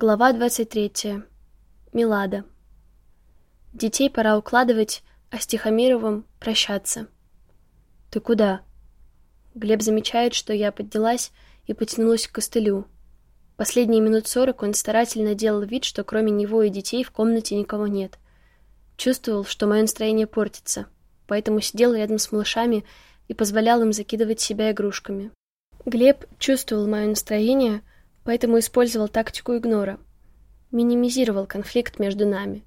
Глава 23. Милада. Детей пора укладывать, а с Тихомировым прощаться. «Ты куда?» Глеб замечает, что я поднялась и потянулась к костылю. Последние минут сорок он старательно делал вид, что кроме него и детей в комнате никого нет. Чувствовал, что мое настроение портится, поэтому сидел рядом с малышами и позволял им закидывать себя игрушками. Глеб чувствовал мое настроение — поэтому использовал тактику игнора. Минимизировал конфликт между нами.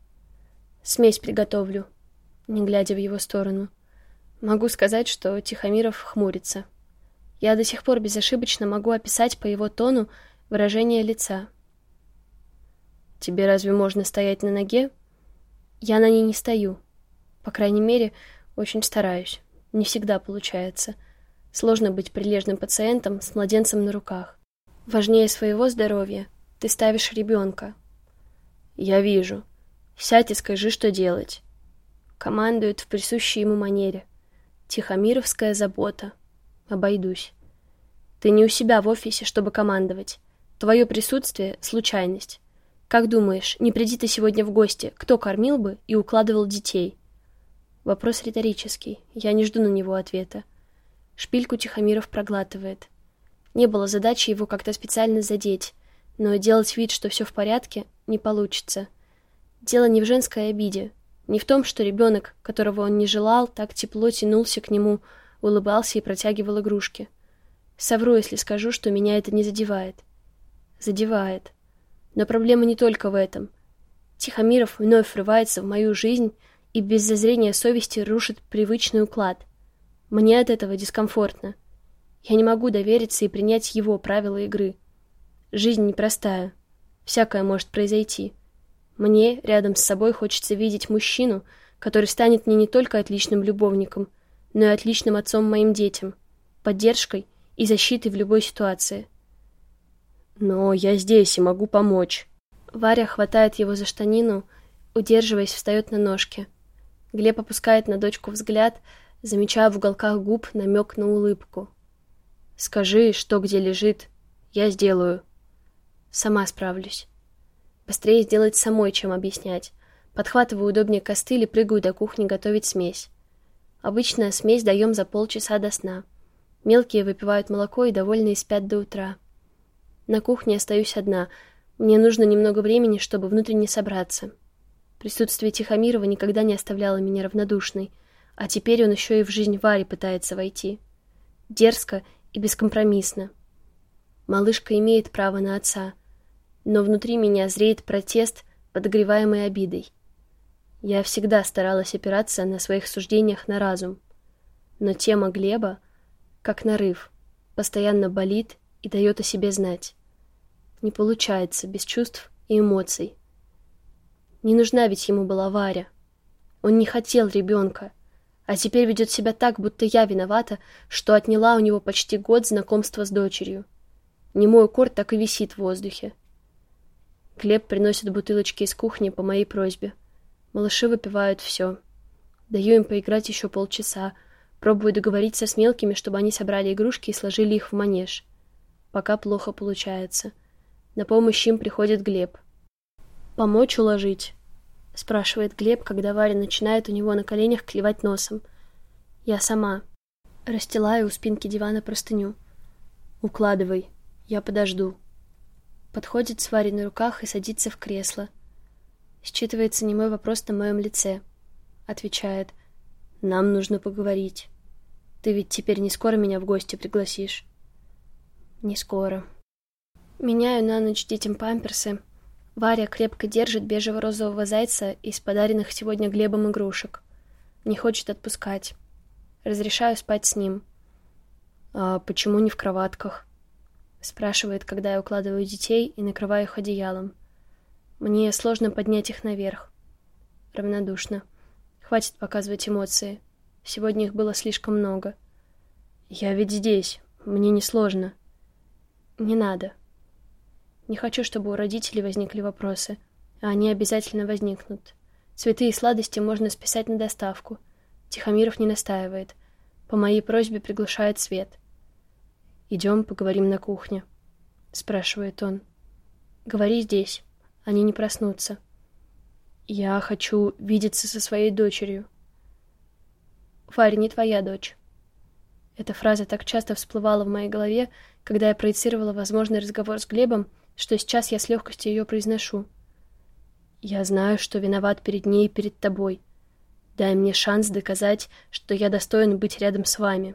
Смесь приготовлю, не глядя в его сторону. Могу сказать, что Тихомиров хмурится. Я до сих пор безошибочно могу описать по его тону выражение лица. Тебе разве можно стоять на ноге? Я на ней не стою. По крайней мере, очень стараюсь. Не всегда получается. Сложно быть прилежным пациентом с младенцем на руках. Важнее своего здоровья ты ставишь ребенка. Я вижу. Сядь и скажи, что делать. Командует в присущей ему манере. Тихомировская забота. Обойдусь. Ты не у себя в офисе, чтобы командовать. Твое присутствие — случайность. Как думаешь, не приди ты сегодня в гости, кто кормил бы и укладывал детей? Вопрос риторический. Я не жду на него ответа. Шпильку Тихомиров проглатывает. Не было задачи его как-то специально задеть, но делать вид, что все в порядке, не получится. Дело не в женской обиде, не в том, что ребенок, которого он не желал, так тепло тянулся к нему, улыбался и протягивал игрушки. Совру, если скажу, что меня это не задевает. Задевает. Но проблема не только в этом. Тихомиров вновь врывается в мою жизнь и без зазрения совести рушит привычный уклад. Мне от этого дискомфортно. Я не могу довериться и принять его правила игры. Жизнь непростая. Всякое может произойти. Мне рядом с собой хочется видеть мужчину, который станет мне не только отличным любовником, но и отличным отцом моим детям, поддержкой и защитой в любой ситуации. Но я здесь и могу помочь. Варя хватает его за штанину, удерживаясь, встает на ножки. Глеб опускает на дочку взгляд, замечая в уголках губ намек на улыбку. Скажи, что где лежит. Я сделаю. Сама справлюсь. Быстрее сделать самой, чем объяснять. Подхватываю удобнее костыль и прыгаю до кухни готовить смесь. Обычная смесь даем за полчаса до сна. Мелкие выпивают молоко и довольные спят до утра. На кухне остаюсь одна. Мне нужно немного времени, чтобы внутренне собраться. Присутствие Тихомирова никогда не оставляло меня равнодушной, а теперь он еще и в жизнь Вари пытается войти. Дерзко и бескомпромиссно. Малышка имеет право на отца, но внутри меня зреет протест, подогреваемый обидой. Я всегда старалась опираться на своих суждениях на разум, но тема Глеба, как нарыв, постоянно болит и дает о себе знать. Не получается без чувств и эмоций. Не нужна ведь ему была Варя. Он не хотел ребенка — а теперь ведет себя так, будто я виновата, что отняла у него почти год знакомства с дочерью. Немой укор так и висит в воздухе. Глеб приносит бутылочки из кухни по моей просьбе. Малыши выпивают все. Даю им поиграть еще полчаса. Пробую договориться с мелкими, чтобы они собрали игрушки и сложили их в манеж. Пока плохо получается. На помощь им приходит Глеб. «Помочь уложить?» — спрашивает Глеб, когда Варя начинает у него на коленях клевать носом. «Я сама». Расстилаю у спинки дивана простыню. «Укладывай. Я подожду». Подходит с Варей на руках и садится в кресло. Считывается немой вопрос на моем лице. Отвечает. «Нам нужно поговорить. Ты ведь теперь не скоро меня в гости пригласишь?» «Не скоро». Меняю на ночь детям памперсы, Варя крепко держит бежево-розового зайца из подаренных сегодня Глебом игрушек. Не хочет отпускать. Разрешаю спать с ним. «А почему не в кроватках?» Спрашивает, когда я укладываю детей и накрываю их одеялом. Мне сложно поднять их наверх. Равнодушно. Хватит показывать эмоции. Сегодня их было слишком много. «Я ведь здесь. Мне не сложно». «Не надо», не хочу, чтобы у родителей возникли вопросы, а они обязательно возникнут. Цветы и сладости можно списать на доставку. Тихомиров не настаивает. По моей просьбе приглашает свет. «Идем, поговорим на кухне», — спрашивает он. Говори здесь. Они не проснутся. Я хочу видеться со своей дочерью. Варя не твоя дочь. Эта фраза так часто всплывала в моей голове, когда я проецировала возможный разговор с Глебом, что сейчас я с легкостью ее произношу. Я знаю, что виноват перед ней и перед тобой. Дай мне шанс доказать, что я достоин быть рядом с вами.